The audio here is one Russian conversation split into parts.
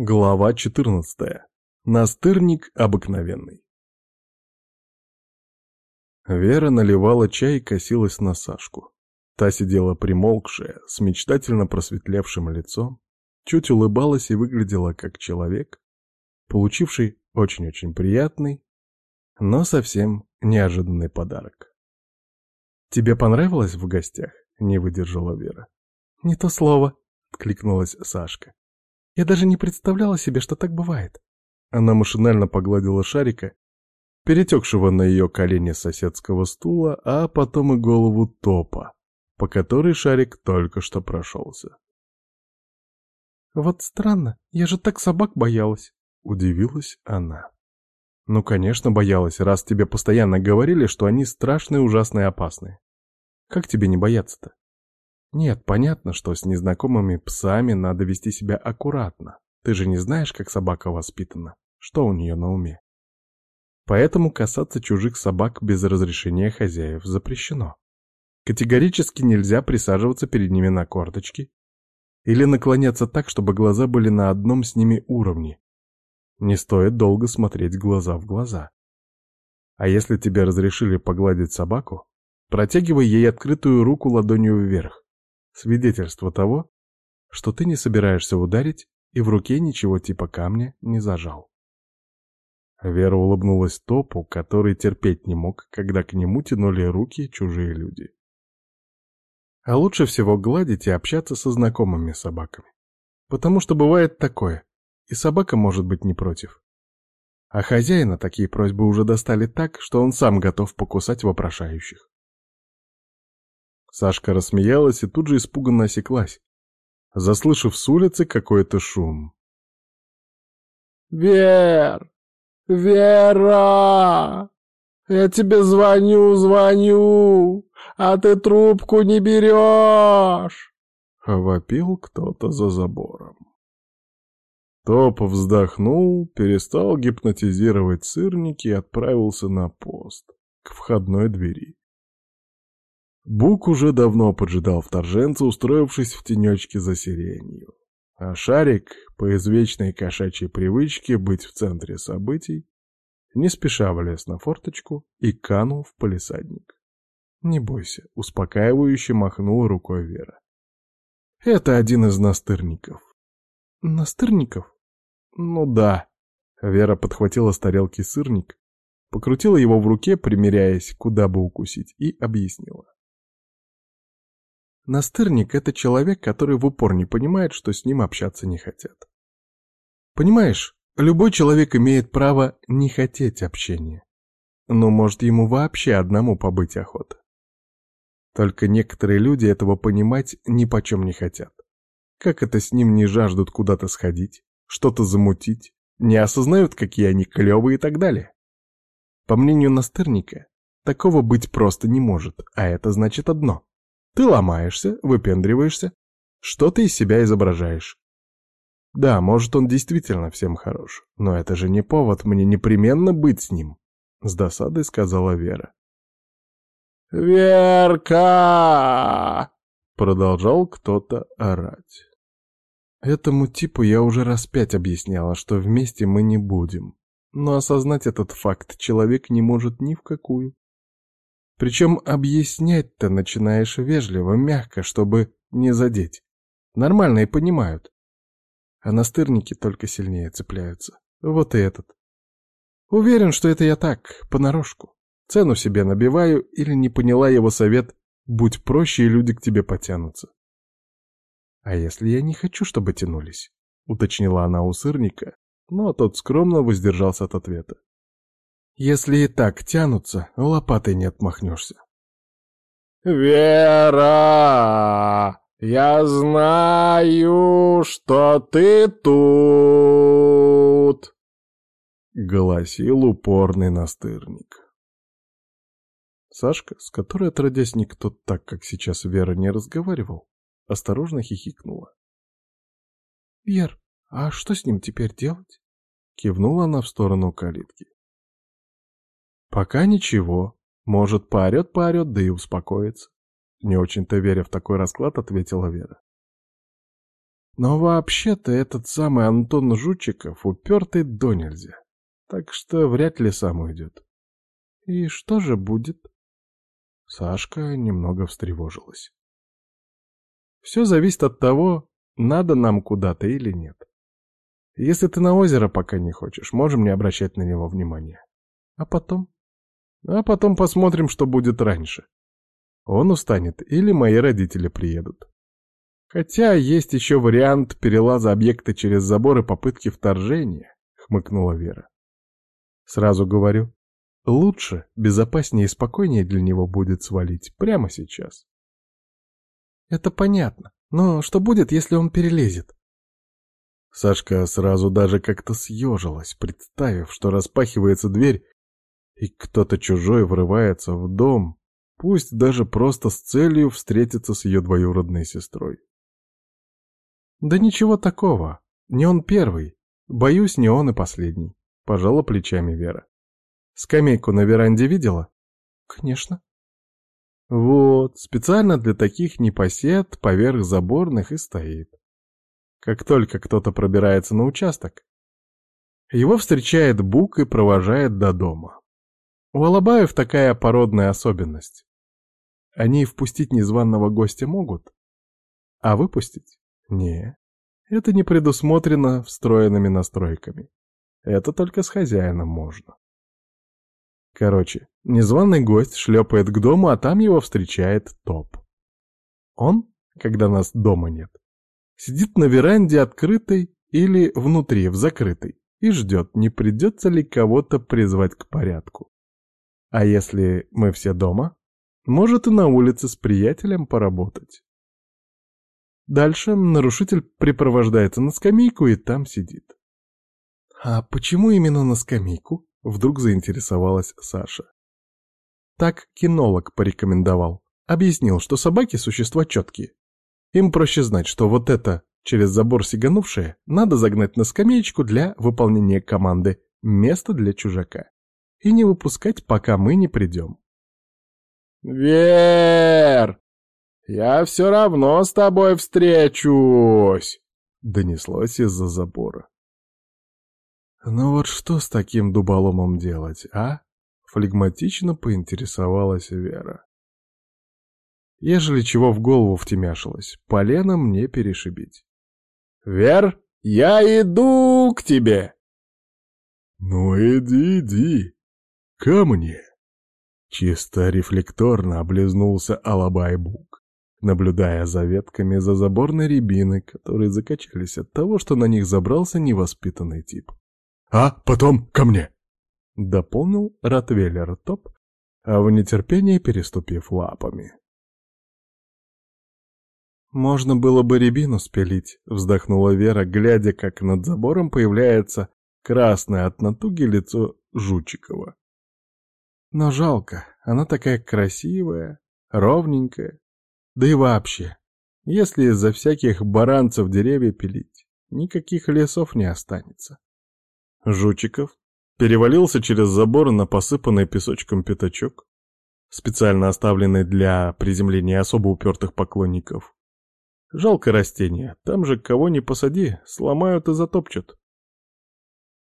Глава 14. Настырник обыкновенный. Вера наливала чай и косилась на Сашку. Та сидела примолкшая, с мечтательно просветлевшим лицом, чуть улыбалась и выглядела как человек, получивший очень-очень приятный, но совсем неожиданный подарок. «Тебе понравилось в гостях?» — не выдержала Вера. «Не то слово», — откликнулась Сашка. Я даже не представляла себе, что так бывает. Она машинально погладила шарика, перетекшего на ее колени соседского стула, а потом и голову топа, по которой шарик только что прошелся. «Вот странно, я же так собак боялась», — удивилась она. «Ну, конечно, боялась, раз тебе постоянно говорили, что они страшные, ужасные, опасные. Как тебе не бояться-то?» Нет, понятно, что с незнакомыми псами надо вести себя аккуратно. Ты же не знаешь, как собака воспитана, что у нее на уме. Поэтому касаться чужих собак без разрешения хозяев запрещено. Категорически нельзя присаживаться перед ними на корточки или наклоняться так, чтобы глаза были на одном с ними уровне. Не стоит долго смотреть глаза в глаза. А если тебе разрешили погладить собаку, протягивай ей открытую руку ладонью вверх. Свидетельство того, что ты не собираешься ударить и в руке ничего типа камня не зажал. Вера улыбнулась Топу, который терпеть не мог, когда к нему тянули руки чужие люди. А лучше всего гладить и общаться со знакомыми собаками. Потому что бывает такое, и собака может быть не против. А хозяина такие просьбы уже достали так, что он сам готов покусать вопрошающих. Сашка рассмеялась и тут же испуганно осеклась, заслышав с улицы какой-то шум. «Вер! Вера! Я тебе звоню, звоню, а ты трубку не берешь!» Вопил кто-то за забором. Топ вздохнул, перестал гипнотизировать сырники и отправился на пост, к входной двери. Бук уже давно поджидал вторженца, устроившись в тенечке за сиренью. А Шарик, по извечной кошачьей привычке быть в центре событий, не спеша влез на форточку и канул в полисадник. «Не бойся», — успокаивающе махнула рукой Вера. «Это один из настырников». «Настырников?» «Ну да». Вера подхватила с тарелки сырник, покрутила его в руке, примеряясь, куда бы укусить, и объяснила. Настырник — это человек, который в упор не понимает, что с ним общаться не хотят. Понимаешь, любой человек имеет право не хотеть общения. Но может ему вообще одному побыть охота. Только некоторые люди этого понимать ни почем не хотят. Как это с ним не жаждут куда-то сходить, что-то замутить, не осознают, какие они клевые и так далее. По мнению настырника, такого быть просто не может, а это значит одно. Ты ломаешься, выпендриваешься, что ты из себя изображаешь. Да, может, он действительно всем хорош, но это же не повод мне непременно быть с ним, — с досадой сказала Вера. «Верка!» — продолжал кто-то орать. Этому типу я уже раз пять объясняла, что вместе мы не будем. Но осознать этот факт человек не может ни в какую. Причем объяснять-то начинаешь вежливо, мягко, чтобы не задеть. Нормально и понимают. А настырники только сильнее цепляются. Вот и этот. Уверен, что это я так, понарошку. Цену себе набиваю или не поняла его совет «будь проще, и люди к тебе потянутся». «А если я не хочу, чтобы тянулись?» — уточнила она у сырника, но тот скромно воздержался от ответа. Если и так тянутся, лопатой не отмахнешься. «Вера, я знаю, что ты тут!» — голосил упорный настырник. Сашка, с которой отродясь никто так, как сейчас Вера, не разговаривал, осторожно хихикнула. «Вер, а что с ним теперь делать?» — кивнула она в сторону калитки. Пока ничего. Может, поорет-поорет, да и успокоится. Не очень-то веря в такой расклад, ответила Вера. Но вообще-то этот самый Антон Жучиков упертый до нельзя, так что вряд ли сам уйдет. И что же будет? Сашка немного встревожилась. Все зависит от того, надо нам куда-то или нет. Если ты на озеро пока не хочешь, можем не обращать на него внимания. А потом? А потом посмотрим, что будет раньше. Он устанет или мои родители приедут. Хотя есть еще вариант перелаза объекта через забор и попытки вторжения, хмыкнула Вера. Сразу говорю, лучше, безопаснее и спокойнее для него будет свалить прямо сейчас. Это понятно, но что будет, если он перелезет? Сашка сразу даже как-то съежилась, представив, что распахивается дверь, и кто-то чужой врывается в дом, пусть даже просто с целью встретиться с ее двоюродной сестрой. «Да ничего такого. Не он первый. Боюсь, не он и последний», — пожала плечами Вера. «Скамейку на веранде видела?» «Конечно». «Вот, специально для таких непосед поверх заборных и стоит. Как только кто-то пробирается на участок, его встречает Бук и провожает до дома. У Алабаев такая породная особенность. Они впустить незваного гостя могут, а выпустить не, это не предусмотрено встроенными настройками. Это только с хозяином можно. Короче, незваный гость шлепает к дому, а там его встречает топ. Он, когда нас дома нет, сидит на веранде открытой или внутри, в закрытой, и ждет, не придется ли кого-то призвать к порядку. А если мы все дома, может и на улице с приятелем поработать. Дальше нарушитель припровождается на скамейку и там сидит. «А почему именно на скамейку?» — вдруг заинтересовалась Саша. Так кинолог порекомендовал. Объяснил, что собаки — существа четкие. Им проще знать, что вот это, через забор сиганувшее, надо загнать на скамеечку для выполнения команды «Место для чужака» и не выпускать, пока мы не придем. «Вер!» «Я все равно с тобой встречусь!» — донеслось из-за забора. «Ну вот что с таким дуболомом делать, а?» — флегматично поинтересовалась Вера. Ежели чего в голову втемяшилось, полено мне перешибить. «Вер, я иду к тебе!» «Ну иди, иди, ко мне!» Чисто рефлекторно облизнулся Алабай Бук наблюдая за ветками за заборной рябины, которые закачались от того, что на них забрался невоспитанный тип. «А потом ко мне!» — дополнил Ротвейлер Топ, а в нетерпении переступив лапами. «Можно было бы рябину спилить», — вздохнула Вера, глядя, как над забором появляется красное от натуги лицо Жучикова. «Но жалко, она такая красивая, ровненькая, да и вообще, если из-за всяких баранцев деревья пилить, никаких лесов не останется. Жучиков перевалился через забор на посыпанный песочком пятачок, специально оставленный для приземления особо упертых поклонников. Жалко растения, там же кого ни посади, сломают и затопчут.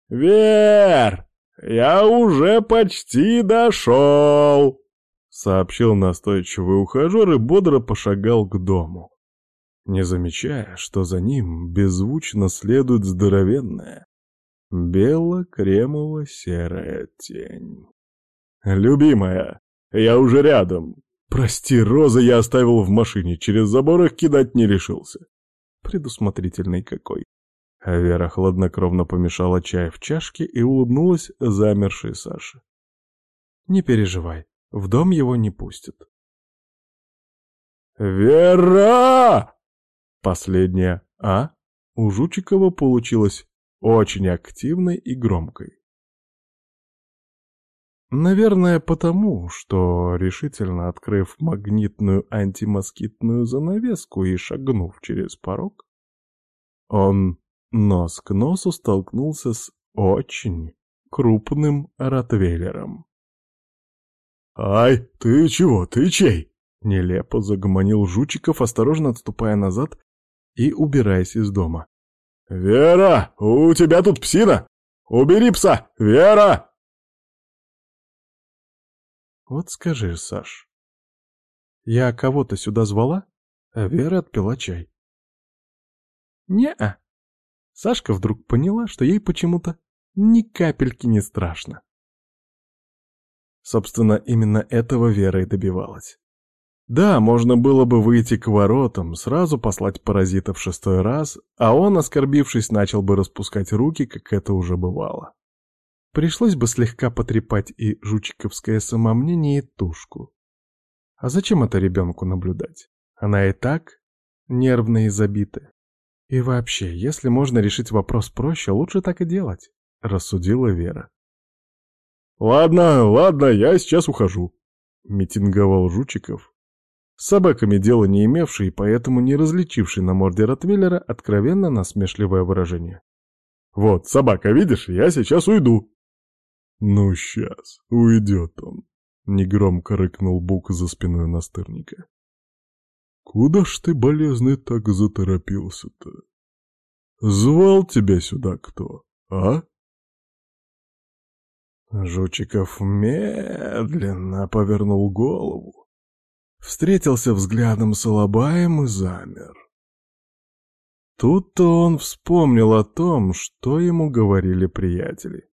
«Вер, я уже почти дошел!» сообщил настойчивый ухажер и бодро пошагал к дому, не замечая, что за ним беззвучно следует здоровенная бело-кремово-серая тень. «Любимая, я уже рядом. Прости, розы я оставил в машине, через забор их кидать не решился». Предусмотрительный какой. А Вера хладнокровно помешала чай в чашке и улыбнулась замершей Саше. «Не переживай, в дом его не пустят. «Вера!» Последняя «а» у Жучикова получилась очень активной и громкой. Наверное, потому, что, решительно открыв магнитную антимоскитную занавеску и шагнув через порог, он нос к носу столкнулся с очень крупным ротвейлером. «Ай, ты чего, ты чей?» Нелепо загомонил Жучиков, осторожно отступая назад и убираясь из дома. «Вера, у тебя тут псина! Убери пса! Вера!» Вот скажи, Саш, я кого-то сюда звала, а Вера отпила чай. Не-а. Сашка вдруг поняла, что ей почему-то ни капельки не страшно. Собственно, именно этого Вера и добивалась. Да, можно было бы выйти к воротам, сразу послать паразита в шестой раз, а он, оскорбившись, начал бы распускать руки, как это уже бывало. Пришлось бы слегка потрепать и жучиковское самомнение, и тушку. А зачем это ребенку наблюдать? Она и так нервная и забитая. И вообще, если можно решить вопрос проще, лучше так и делать, рассудила Вера. «Ладно, ладно, я сейчас ухожу», — митинговал Жучиков, с собаками дела не имевший, поэтому не различивший на морде Ротвейлера откровенно насмешливое выражение. «Вот, собака, видишь, я сейчас уйду». «Ну, сейчас, уйдет он», — негромко рыкнул Бук за спиной настырника. «Куда ж ты, болезный, так заторопился-то? Звал тебя сюда кто, а?» Жучиков медленно повернул голову, встретился взглядом с Алабаем и замер. Тут-то он вспомнил о том, что ему говорили приятели.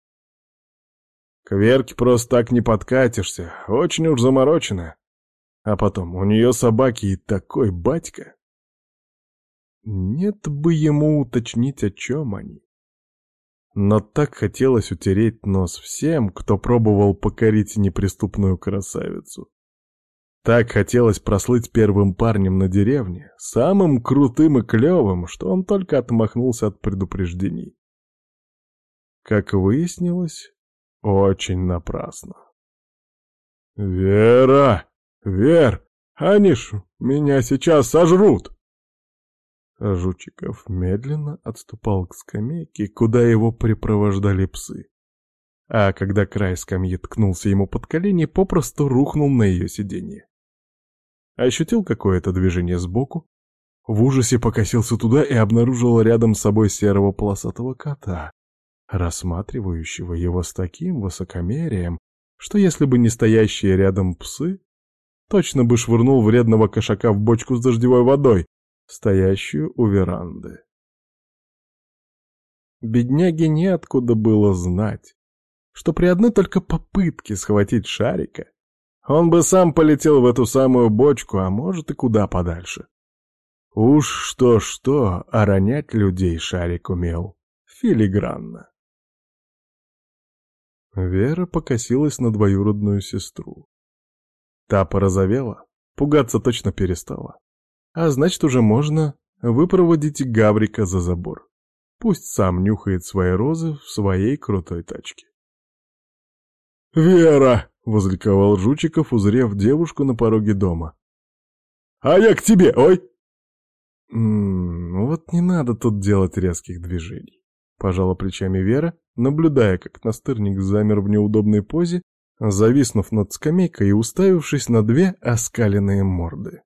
К Верке просто так не подкатишься, очень уж замороченная. А потом, у нее собаки и такой батька. Нет бы ему уточнить, о чем они. Но так хотелось утереть нос всем, кто пробовал покорить неприступную красавицу. Так хотелось прослыть первым парнем на деревне, самым крутым и клевым, что он только отмахнулся от предупреждений. Как выяснилось, очень напрасно. «Вера! Вер! Они меня сейчас сожрут!» Жучиков медленно отступал к скамейке, куда его припровождали псы. А когда край скамьи ткнулся ему под колени, попросту рухнул на ее сиденье ощутил какое-то движение сбоку, в ужасе покосился туда и обнаружил рядом с собой серого полосатого кота, рассматривающего его с таким высокомерием, что если бы не стоящие рядом псы, точно бы швырнул вредного кошака в бочку с дождевой водой, стоящую у веранды. Бедняге неоткуда было знать, что при одной только попытке схватить шарика он бы сам полетел в эту самую бочку, а может и куда подальше. Уж что-что, а ронять людей шарик умел. Филигранно. Вера покосилась на двоюродную сестру. Та порозовела, пугаться точно перестала. А значит, уже можно выпроводить Гаврика за забор. Пусть сам нюхает свои розы в своей крутой тачке. «Вера!» — возликовал Жучиков, узрев девушку на пороге дома. «А я к тебе, ой!» «М -м, «Вот не надо тут делать резких движений», — пожала плечами Вера, наблюдая, как настырник замер в неудобной позе, зависнув над скамейкой и уставившись на две оскаленные морды.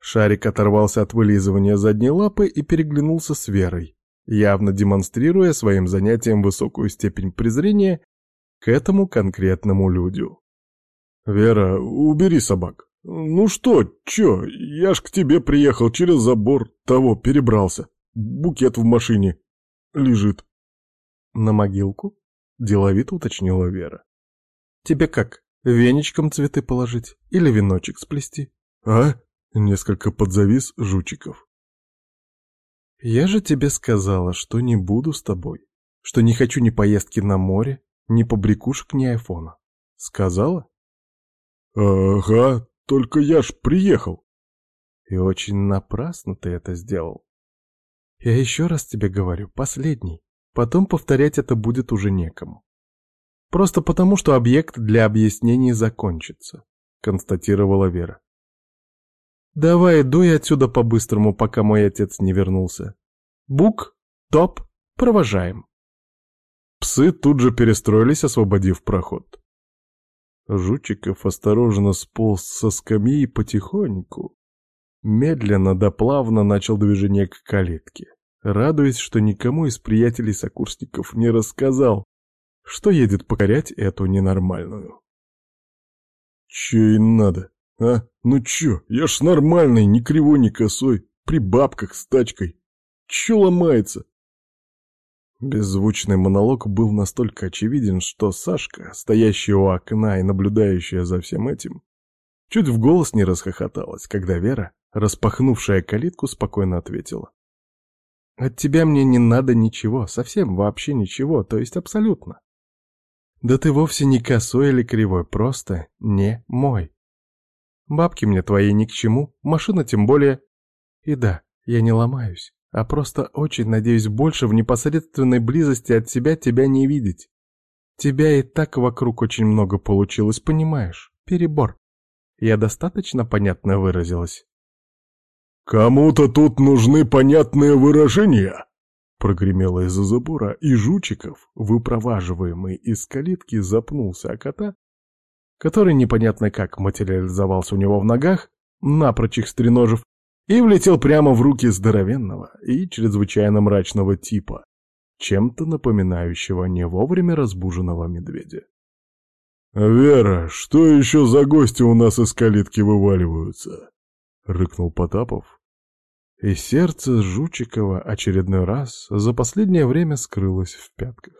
Шарик оторвался от вылизывания задней лапы и переглянулся с Верой, явно демонстрируя своим занятием высокую степень презрения к этому конкретному людю. «Вера, убери собак. Ну что, чё, я ж к тебе приехал через забор, того перебрался. Букет в машине лежит». «На могилку?» — деловито уточнила Вера. «Тебе как, веничком цветы положить или веночек сплести?» «А?» — несколько подзавис Жучиков. «Я же тебе сказала, что не буду с тобой, что не хочу ни поездки на море, ни побрякушек, ни айфона. Сказала? Ага, только я ж приехал. И очень напрасно ты это сделал. Я еще раз тебе говорю, последний. Потом повторять это будет уже некому. Просто потому, что объект для объяснений закончится, констатировала Вера. Давай, дуй отсюда по-быстрому, пока мой отец не вернулся. Бук, топ, провожаем. Псы тут же перестроились, освободив проход. Жучиков осторожно сполз со скамьи потихоньку, медленно да плавно начал движение к калитке, радуясь, что никому из приятелей-сокурсников не рассказал, что едет покорять эту ненормальную. «Че и надо, а? Ну чё, я ж нормальный, ни кривой, ни косой, при бабках с тачкой. Чё ломается?» Беззвучный монолог был настолько очевиден, что Сашка, стоящая у окна и наблюдающая за всем этим, чуть в голос не расхохоталась, когда Вера, распахнувшая калитку, спокойно ответила. «От тебя мне не надо ничего, совсем вообще ничего, то есть абсолютно. Да ты вовсе не косой или кривой, просто не мой. Бабки мне твои ни к чему, машина тем более. И да, я не ломаюсь а просто очень надеюсь больше в непосредственной близости от себя тебя не видеть. Тебя и так вокруг очень много получилось, понимаешь? Перебор. Я достаточно понятно выразилась? «Кому-то тут нужны понятные выражения!» Прогремело из-за забора, и Жучиков, выпроваживаемый из калитки, запнулся о кота, который непонятно как материализовался у него в ногах, напрочь их стреножив, и влетел прямо в руки здоровенного и чрезвычайно мрачного типа, чем-то напоминающего не вовремя разбуженного медведя. «Вера, что еще за гости у нас из калитки вываливаются?» — рыкнул Потапов. И сердце Жучикова очередной раз за последнее время скрылось в пятках.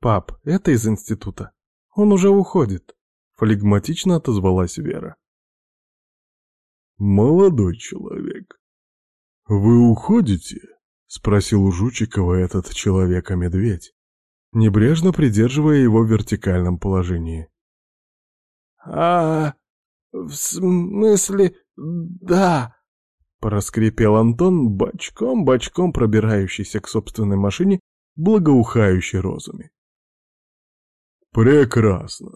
«Пап, это из института. Он уже уходит», — флегматично отозвалась Вера. «Молодой человек, вы уходите?» — спросил у Жучикова этот человека-медведь, небрежно придерживая его в вертикальном положении. «А, в смысле, да», — проскрипел Антон, бочком-бочком пробирающийся к собственной машине, благоухающей розами. «Прекрасно.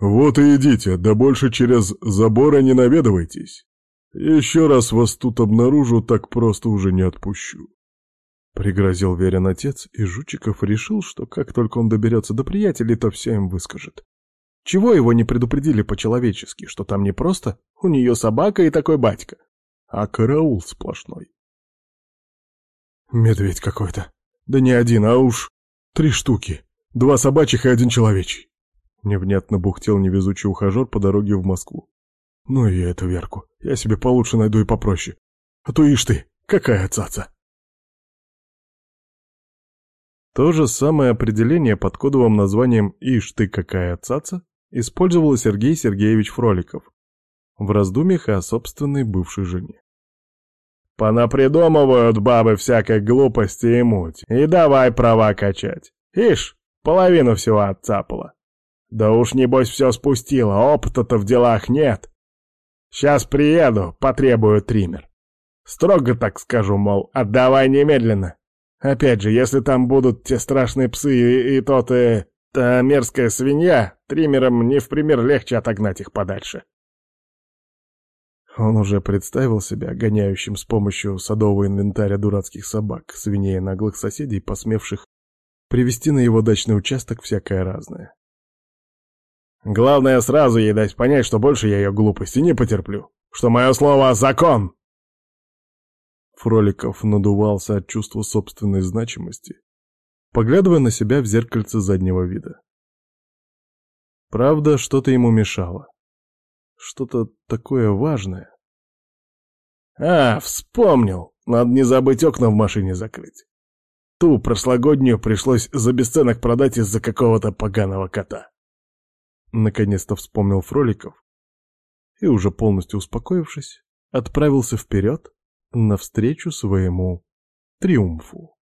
Вот и идите, да больше через заборы не наведывайтесь. Еще раз вас тут обнаружу, так просто уже не отпущу. Пригрозил верен отец, и Жучиков решил, что как только он доберется до приятелей, то все им выскажет. Чего его не предупредили по-человечески, что там не просто у нее собака и такой батька, а караул сплошной. Медведь какой-то. Да не один, а уж три штуки. Два собачьих и один человечий. Невнятно бухтел невезучий ухажер по дороге в Москву. Ну и эту Верку. Я себе получше найду и попроще. А то ишь ты, какая цаца. То же самое определение под кодовым названием «Ишь ты, какая цаца» использовал Сергей Сергеевич Фроликов в раздумьях о собственной бывшей жене. «Понапридумывают бабы всякой глупости и муть, и давай права качать. Ишь, половину всего отцапала. Да уж, небось, все спустила, опыта-то в делах нет. Сейчас приеду, потребую триммер. Строго так скажу, мол, отдавай немедленно. Опять же, если там будут те страшные псы и, и тот, э, та мерзкая свинья, триммером не в пример легче отогнать их подальше. Он уже представил себя гоняющим с помощью садового инвентаря дурацких собак, свиней и наглых соседей, посмевших привести на его дачный участок всякое разное. Главное сразу ей дать понять, что больше я ее глупости не потерплю, что мое слово — закон. Фроликов надувался от чувства собственной значимости, поглядывая на себя в зеркальце заднего вида. Правда, что-то ему мешало. Что-то такое важное. А, вспомнил. Надо не забыть окна в машине закрыть. Ту прошлогоднюю пришлось за бесценок продать из-за какого-то поганого кота. Наконец-то вспомнил Фроликов и, уже полностью успокоившись, отправился вперед навстречу своему триумфу.